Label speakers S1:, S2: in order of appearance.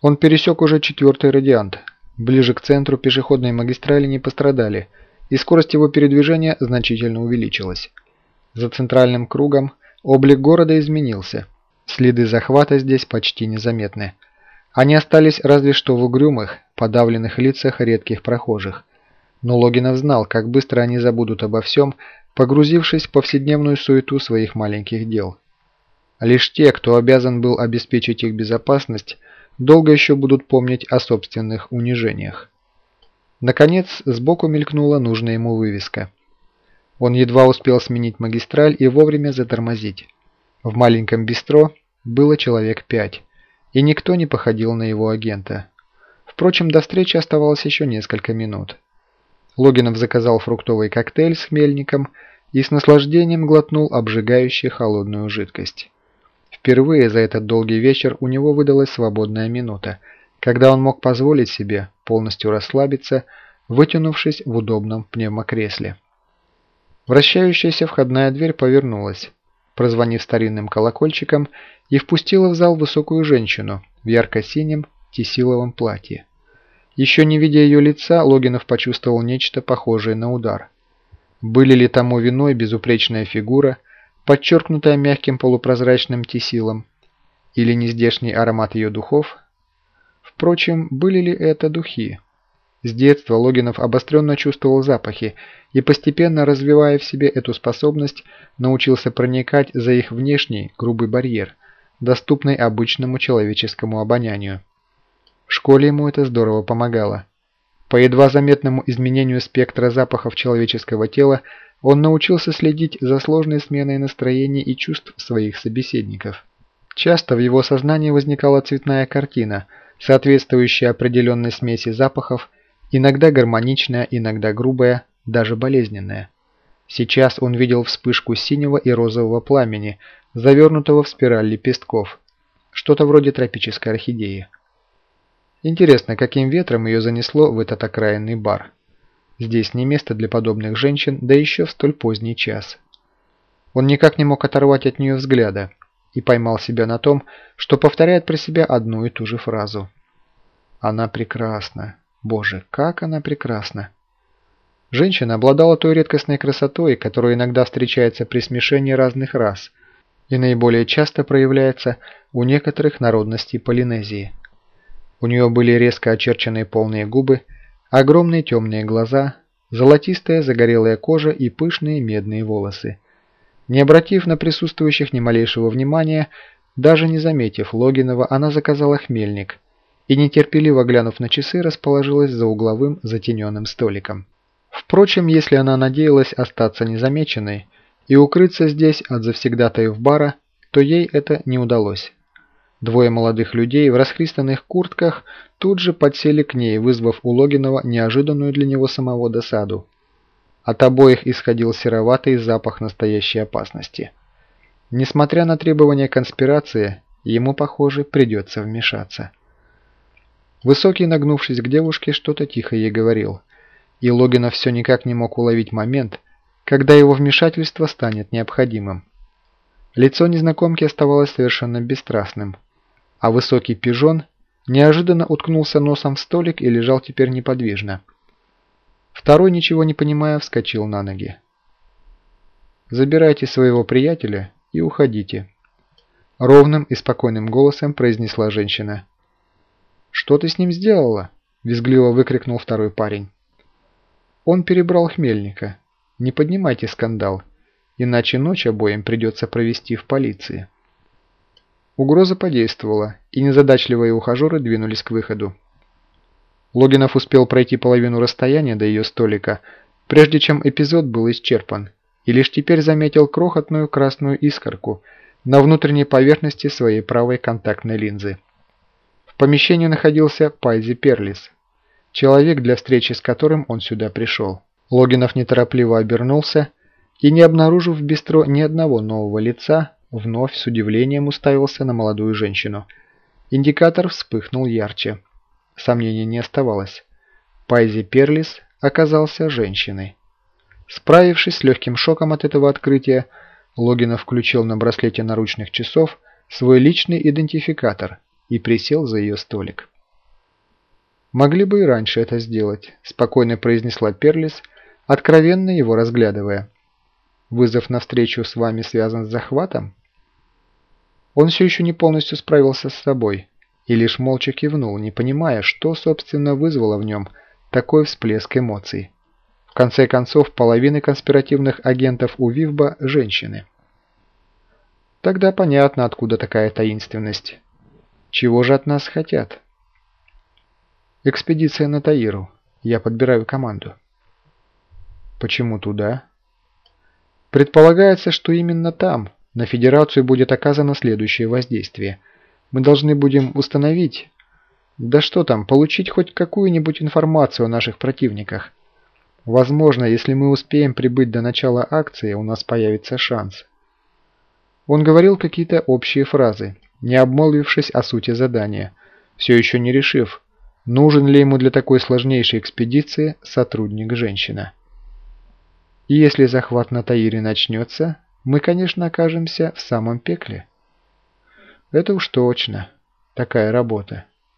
S1: Он пересек уже четвертый радиант. Ближе к центру пешеходной магистрали не пострадали, и скорость его передвижения значительно увеличилась. За центральным кругом облик города изменился. Следы захвата здесь почти незаметны. Они остались разве что в угрюмых, подавленных лицах редких прохожих. Но Логинов знал, как быстро они забудут обо всем, погрузившись в повседневную суету своих маленьких дел. Лишь те, кто обязан был обеспечить их безопасность, долго еще будут помнить о собственных унижениях. Наконец, сбоку мелькнула нужная ему вывеска. Он едва успел сменить магистраль и вовремя затормозить. В маленьком бистро было человек пять, и никто не походил на его агента. Впрочем, до встречи оставалось еще несколько минут. Логинов заказал фруктовый коктейль с хмельником и с наслаждением глотнул обжигающую холодную жидкость. Впервые за этот долгий вечер у него выдалась свободная минута, когда он мог позволить себе полностью расслабиться, вытянувшись в удобном пневмокресле. Вращающаяся входная дверь повернулась, прозвонив старинным колокольчиком, и впустила в зал высокую женщину в ярко-синем тесиловом платье. Еще не видя ее лица, Логинов почувствовал нечто похожее на удар. Были ли тому виной безупречная фигура, подчеркнутая мягким полупрозрачным тесилом, или нездешний аромат ее духов? Впрочем, были ли это духи? С детства Логинов обостренно чувствовал запахи и, постепенно развивая в себе эту способность, научился проникать за их внешний грубый барьер, доступный обычному человеческому обонянию. В школе ему это здорово помогало. По едва заметному изменению спектра запахов человеческого тела он научился следить за сложной сменой настроений и чувств своих собеседников. Часто в его сознании возникала цветная картина, соответствующая определенной смеси запахов, иногда гармоничная, иногда грубая, даже болезненная. Сейчас он видел вспышку синего и розового пламени, завернутого в спираль лепестков, что-то вроде тропической орхидеи. Интересно, каким ветром ее занесло в этот окраинный бар. Здесь не место для подобных женщин, да еще в столь поздний час. Он никак не мог оторвать от нее взгляда и поймал себя на том, что повторяет про себя одну и ту же фразу. «Она прекрасна. Боже, как она прекрасна!» Женщина обладала той редкостной красотой, которая иногда встречается при смешении разных рас и наиболее часто проявляется у некоторых народностей Полинезии. У нее были резко очерченные полные губы, Огромные темные глаза, золотистая загорелая кожа и пышные медные волосы. Не обратив на присутствующих ни малейшего внимания, даже не заметив Логинова, она заказала хмельник и, нетерпеливо глянув на часы, расположилась за угловым затененным столиком. Впрочем, если она надеялась остаться незамеченной и укрыться здесь от завсегдатаев бара, то ей это не удалось. Двое молодых людей в расхристанных куртках тут же подсели к ней, вызвав у Логинова неожиданную для него самого досаду. От обоих исходил сероватый запах настоящей опасности. Несмотря на требования конспирации, ему, похоже, придется вмешаться. Высокий, нагнувшись к девушке, что-то тихо ей говорил, и Логинов все никак не мог уловить момент, когда его вмешательство станет необходимым. Лицо незнакомки оставалось совершенно бесстрастным – а высокий пижон неожиданно уткнулся носом в столик и лежал теперь неподвижно. Второй, ничего не понимая, вскочил на ноги. «Забирайте своего приятеля и уходите», – ровным и спокойным голосом произнесла женщина. «Что ты с ним сделала?» – визгливо выкрикнул второй парень. «Он перебрал хмельника. Не поднимайте скандал, иначе ночь обоим придется провести в полиции». Угроза подействовала, и незадачливые ухажеры двинулись к выходу. Логинов успел пройти половину расстояния до ее столика, прежде чем эпизод был исчерпан, и лишь теперь заметил крохотную красную искорку на внутренней поверхности своей правой контактной линзы. В помещении находился Пайзи Перлис, человек, для встречи с которым он сюда пришел. Логинов неторопливо обернулся и, не обнаружив в бистро ни одного нового лица, Вновь с удивлением уставился на молодую женщину. Индикатор вспыхнул ярче. Сомнений не оставалось. Пайзи Перлис оказался женщиной. Справившись с легким шоком от этого открытия, Логинов включил на браслете наручных часов свой личный идентификатор и присел за ее столик. «Могли бы и раньше это сделать», – спокойно произнесла Перлис, откровенно его разглядывая. «Вызов на встречу с вами связан с захватом?» Он все еще не полностью справился с собой и лишь молча кивнул, не понимая, что, собственно, вызвало в нем такой всплеск эмоций. В конце концов, половина конспиративных агентов у Вивба – женщины. Тогда понятно, откуда такая таинственность. Чего же от нас хотят? Экспедиция на Таиру. Я подбираю команду. Почему туда? Предполагается, что именно там на Федерацию будет оказано следующее воздействие. Мы должны будем установить... Да что там, получить хоть какую-нибудь информацию о наших противниках. Возможно, если мы успеем прибыть до начала акции, у нас появится шанс. Он говорил какие-то общие фразы, не обмолвившись о сути задания, все еще не решив, нужен ли ему для такой сложнейшей экспедиции сотрудник-женщина. И если захват на Таире начнется, мы, конечно, окажемся в самом пекле. Это уж точно. Такая работа.